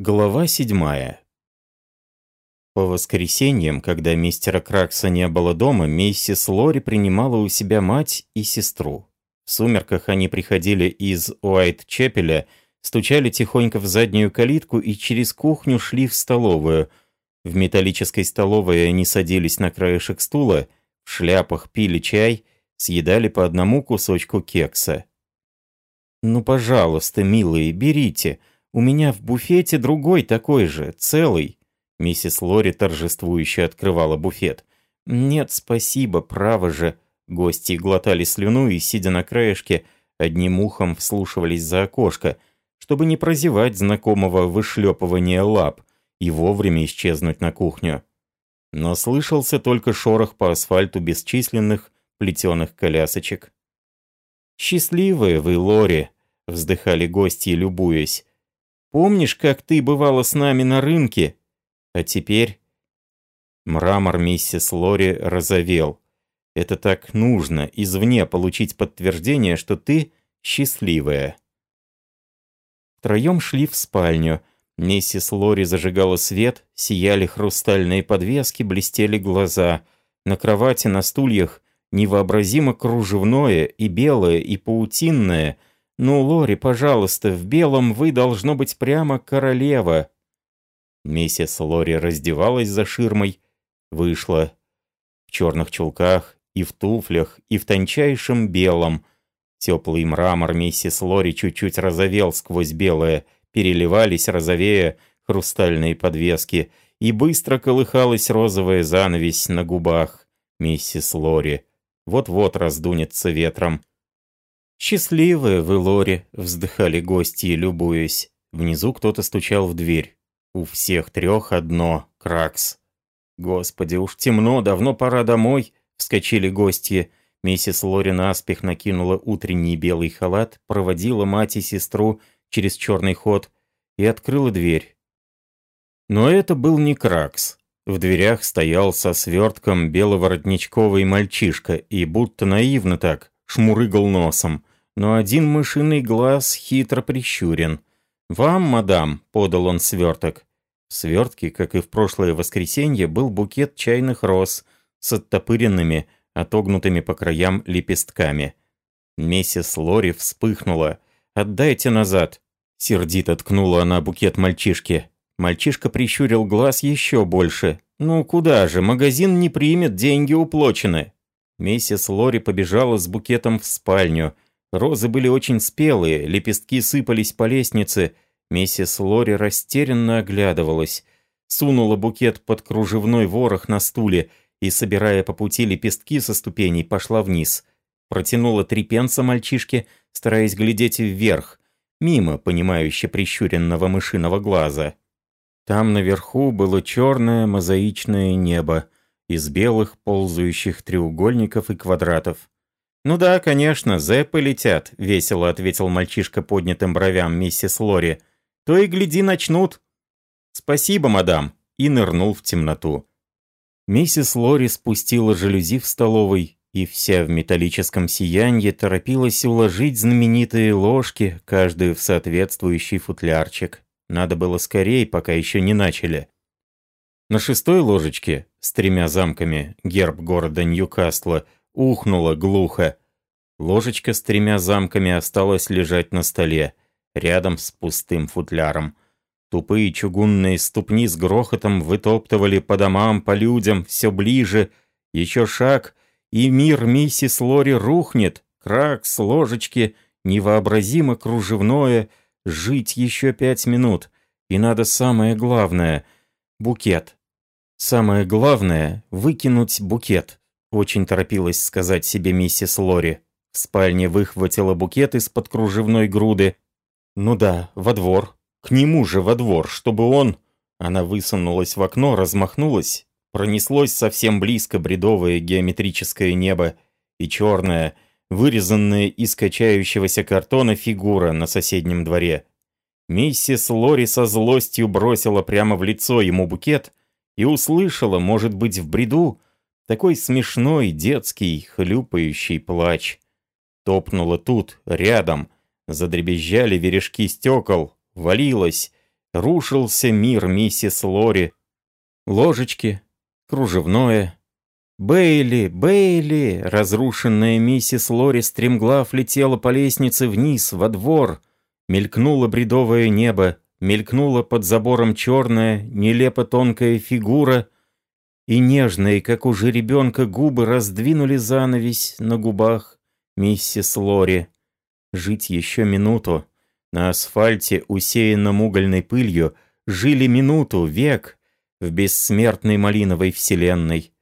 Глава седьмая. По воскресеньям, когда мистера Кракса не было дома, миссис Лори принимала у себя мать и сестру. В сумерках они приходили из Уайт-Чепеля, стучали тихонько в заднюю калитку и через кухню шли в столовую. В металлической столовой они садились на краешек стула, в шляпах пили чай, съедали по одному кусочку кекса. «Ну, пожалуйста, милые, берите», у меня в буфете другой такой же, целый». Миссис Лори торжествующе открывала буфет. «Нет, спасибо, право же». Гости глотали слюну и, сидя на краешке, одним ухом вслушивались за окошко, чтобы не прозевать знакомого вышлепывания лап и вовремя исчезнуть на кухню. Но слышался только шорох по асфальту бесчисленных плетеных колясочек. «Счастливые вы, Лори!» — вздыхали гости, любуясь. Помнишь, как ты бывала с нами на рынке? А теперь...» Мрамор миссис Лори розовел. «Это так нужно, извне получить подтверждение, что ты счастливая». Втроем шли в спальню. Миссис Лори зажигала свет, сияли хрустальные подвески, блестели глаза. На кровати, на стульях невообразимо кружевное и белое, и паутинное — «Ну, Лори, пожалуйста, в белом вы должно быть прямо королева». Миссис Лори раздевалась за ширмой, вышла. В черных чулках, и в туфлях, и в тончайшем белом. Теплый мрамор миссис Лори чуть-чуть розовел сквозь белое, переливались розовее хрустальные подвески, и быстро колыхалась розовая занавесь на губах миссис Лори. Вот-вот раздунется ветром. «Счастливая вы, Лори!» — вздыхали гости, любуясь. Внизу кто-то стучал в дверь. У всех трех одно — кракс. «Господи, уж темно, давно пора домой!» — вскочили гости. Миссис Лори наспех накинула утренний белый халат, проводила мать и сестру через черный ход и открыла дверь. Но это был не кракс. В дверях стоял со свертком беловоротничковый мальчишка и будто наивно так шмурыгал носом но один мышиный глаз хитро прищурен. «Вам, мадам», — подал он сверток. В свертке, как и в прошлое воскресенье, был букет чайных роз с оттопыренными, отогнутыми по краям лепестками. Миссис Лори вспыхнула. «Отдайте назад!» Сердито ткнула она букет мальчишке. Мальчишка прищурил глаз еще больше. «Ну куда же, магазин не примет, деньги уплочены!» Миссис Лори побежала с букетом в спальню — Розы были очень спелые, лепестки сыпались по лестнице. Миссис Лори растерянно оглядывалась. Сунула букет под кружевной ворох на стуле и, собирая по пути лепестки со ступеней, пошла вниз. Протянула три пенса мальчишке, стараясь глядеть вверх, мимо понимающе прищуренного мышиного глаза. Там наверху было черное мозаичное небо из белых ползающих треугольников и квадратов. «Ну да, конечно, зэпы летят», — весело ответил мальчишка поднятым бровям миссис Лори. «То и гляди, начнут». «Спасибо, мадам», и нырнул в темноту. Миссис Лори спустила жалюзи в столовой, и вся в металлическом сиянье торопилась уложить знаменитые ложки, каждую в соответствующий футлярчик. Надо было скорее, пока еще не начали. На шестой ложечке, с тремя замками, герб города Ньюкасла — ухнуло глухо. Ложечка с тремя замками осталась лежать на столе, рядом с пустым футляром. Тупые чугунные ступни с грохотом вытоптывали по домам, по людям, все ближе. Еще шаг, и мир миссис Лори рухнет. Крак с ложечки, невообразимо кружевное. Жить еще пять минут. И надо самое главное — букет. Самое главное — выкинуть букет. Очень торопилась сказать себе миссис Лори. В спальне выхватила букет из-под кружевной груды. Ну да, во двор. К нему же во двор, чтобы он... Она высунулась в окно, размахнулась. Пронеслось совсем близко бредовое геометрическое небо и черная, вырезанная из качающегося картона фигура на соседнем дворе. Миссис Лори со злостью бросила прямо в лицо ему букет и услышала, может быть, в бреду, такой смешной, детский, хлюпающий плач. Топнуло тут, рядом. Задребезжали верешки стекол. Валилось. Рушился мир миссис Лори. Ложечки, кружевное. Бейли, Бейли! Разрушенная миссис Лори стремглав летела по лестнице вниз, во двор. Мелькнуло бредовое небо, мелькнула под забором черная, нелепо тонкая фигура, и нежные, как у жеребенка, губы раздвинули занавесь на губах миссис Лори. Жить еще минуту. На асфальте, усеянном угольной пылью, жили минуту, век, в бессмертной малиновой вселенной.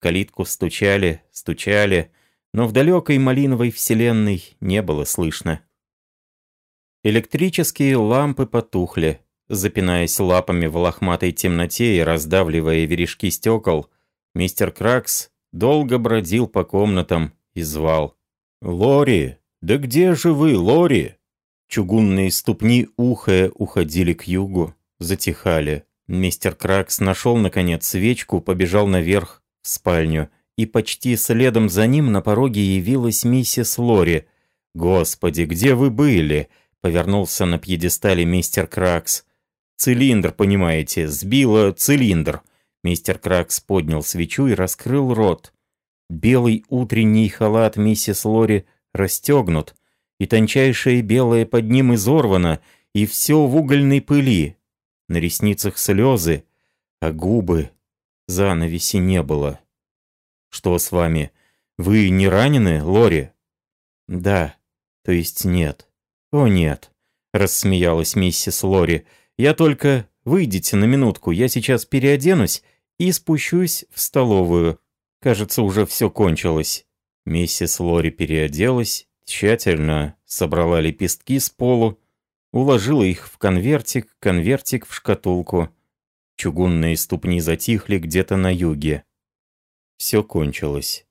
Калитку стучали, стучали, но в далекой малиновой вселенной не было слышно. Электрические лампы потухли. Запинаясь лапами в лохматой темноте и раздавливая вережки стекол, мистер Кракс долго бродил по комнатам и звал. «Лори! Да где же вы, Лори?» Чугунные ступни, ухая, уходили к югу, затихали. Мистер Кракс нашел, наконец, свечку, побежал наверх, в спальню, и почти следом за ним на пороге явилась миссис Лори. «Господи, где вы были?» — повернулся на пьедестале мистер Кракс. «Цилиндр, понимаете, сбила цилиндр». Мистер Кракс поднял свечу и раскрыл рот. Белый утренний халат миссис Лори расстегнут, и тончайшее белое под ним изорвано, и все в угольной пыли. На ресницах слезы, а губы занавеси не было. «Что с вами? Вы не ранены, Лори?» «Да, то есть нет. О, нет», — рассмеялась миссис Лори. «Я только... Выйдите на минутку, я сейчас переоденусь и спущусь в столовую. Кажется, уже все кончилось». Миссис Лори переоделась, тщательно собрала лепестки с полу, уложила их в конвертик, конвертик в шкатулку. Чугунные ступни затихли где-то на юге. Все кончилось.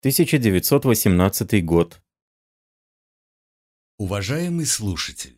1918 год. Уважаемый слушатель,